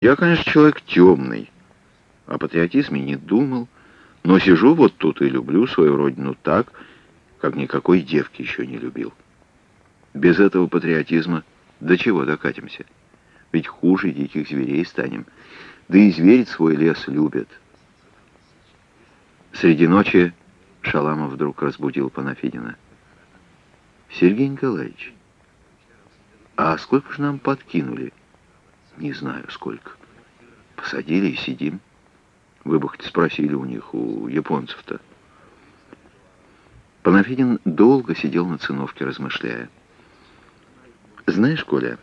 Я, конечно, человек темный, о патриотизме не думал, но сижу вот тут и люблю свою родину так, как никакой девки еще не любил. Без этого патриотизма до чего докатимся? Ведь хуже диких зверей станем. Да и зверь свой лес любят. Среди ночи Шаламов вдруг разбудил Панафидина. «Сергей Николаевич, а сколько же нам подкинули?» Не знаю, сколько. Посадили и сидим. Вы бы хоть спросили у них, у японцев-то. Панафидин долго сидел на циновке, размышляя. Знаешь, Коля,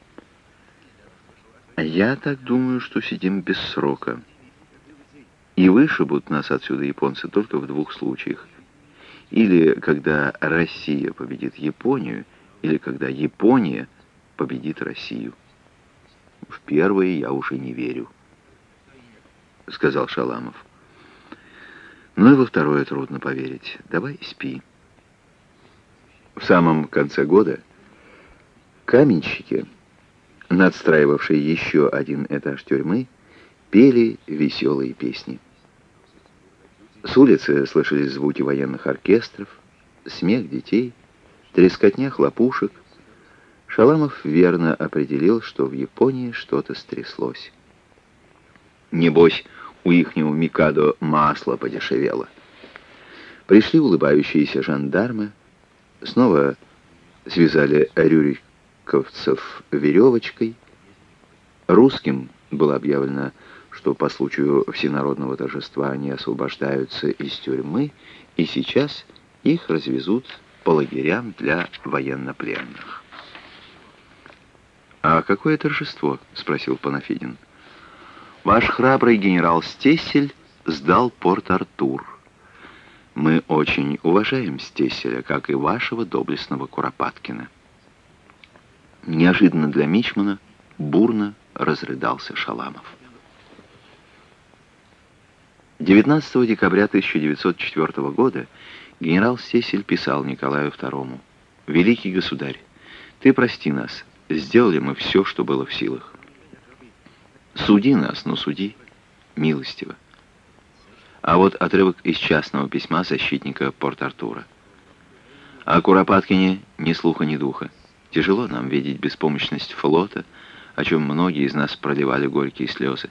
я так думаю, что сидим без срока. И вышибут нас отсюда японцы только в двух случаях. Или когда Россия победит Японию, или когда Япония победит Россию. В первое я уже не верю, сказал Шаламов. Ну и во второе трудно поверить. Давай спи. В самом конце года каменщики, надстраивавшие еще один этаж тюрьмы, пели веселые песни. С улицы слышались звуки военных оркестров, смех детей, трескотня хлопушек, Шаламов верно определил, что в Японии что-то стряслось. Небось, у ихнего Микадо масло подешевело. Пришли улыбающиеся жандармы, снова связали рюриковцев веревочкой. Русским было объявлено, что по случаю всенародного торжества они освобождаются из тюрьмы, и сейчас их развезут по лагерям для военнопленных. «А какое торжество?» — спросил Панафидин. «Ваш храбрый генерал Стессель сдал Порт-Артур. Мы очень уважаем Стесселя, как и вашего доблестного Куропаткина». Неожиданно для Мичмана бурно разрыдался Шаламов. 19 декабря 1904 года генерал Стесель писал Николаю II. «Великий государь, ты прости нас, Сделали мы все, что было в силах. Суди нас, но суди милостиво. А вот отрывок из частного письма защитника Порт-Артура. О Куропаткине ни слуха, ни духа. Тяжело нам видеть беспомощность флота, о чем многие из нас проливали горькие слезы.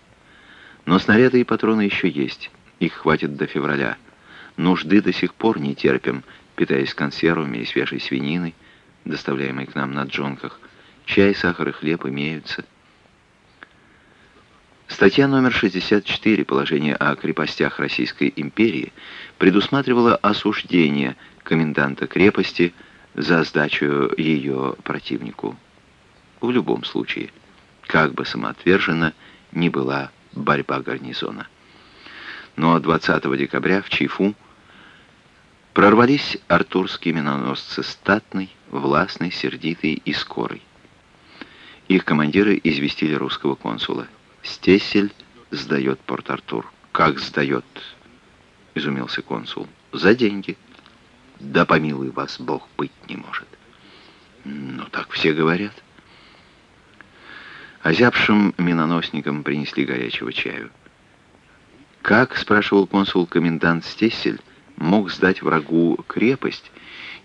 Но снаряды и патроны еще есть. Их хватит до февраля. Нужды до сих пор не терпим, питаясь консервами и свежей свининой, доставляемой к нам на джонках. Чай, сахар и хлеб имеются. Статья номер 64 положения о крепостях Российской империи предусматривала осуждение коменданта крепости за сдачу ее противнику. В любом случае, как бы самоотверженно ни была борьба гарнизона. Но 20 декабря в Чифу прорвались артурские миноносцы статный, властный, сердитый и скорый. Их командиры известили русского консула. Стесель сдает Порт-Артур. «Как сдает?» — изумился консул. «За деньги». «Да помилуй вас, Бог быть не может». «Ну, так все говорят». Озябшим миноносникам принесли горячего чаю. «Как, — спрашивал консул комендант Стесель, — мог сдать врагу крепость,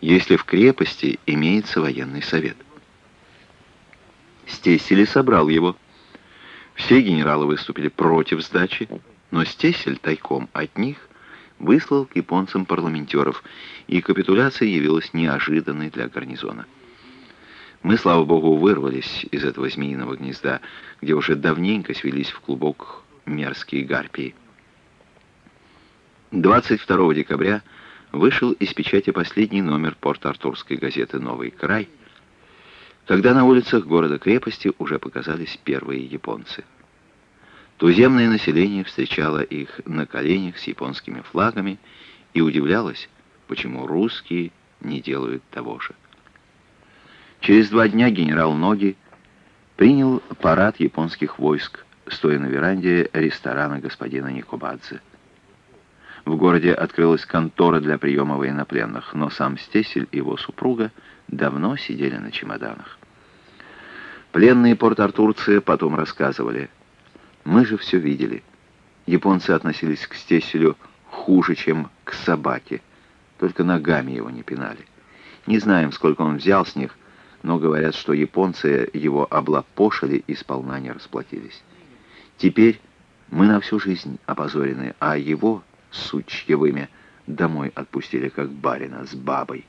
если в крепости имеется военный совет?» Стесель собрал его. Все генералы выступили против сдачи, но Стесель тайком от них выслал к японцам парламентеров, и капитуляция явилась неожиданной для гарнизона. Мы, слава богу, вырвались из этого змеиного гнезда, где уже давненько свелись в клубок мерзкие гарпии. 22 декабря вышел из печати последний номер Порт-Артурской газеты «Новый край», когда на улицах города-крепости уже показались первые японцы. Туземное население встречало их на коленях с японскими флагами и удивлялось, почему русские не делают того же. Через два дня генерал Ноги принял парад японских войск, стоя на веранде ресторана господина Никобадзе. В городе открылась контора для приема военнопленных, но сам Стесель и его супруга давно сидели на чемоданах. Пленные порт-артурцы потом рассказывали. Мы же все видели. Японцы относились к Стеселю хуже, чем к собаке. Только ногами его не пинали. Не знаем, сколько он взял с них, но говорят, что японцы его облапошили и сполна не расплатились. Теперь мы на всю жизнь опозорены, а его, сучье вымя, домой отпустили как барина с бабой.